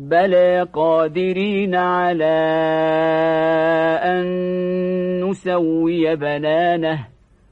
بلى قادرين على أن نسوي بنانه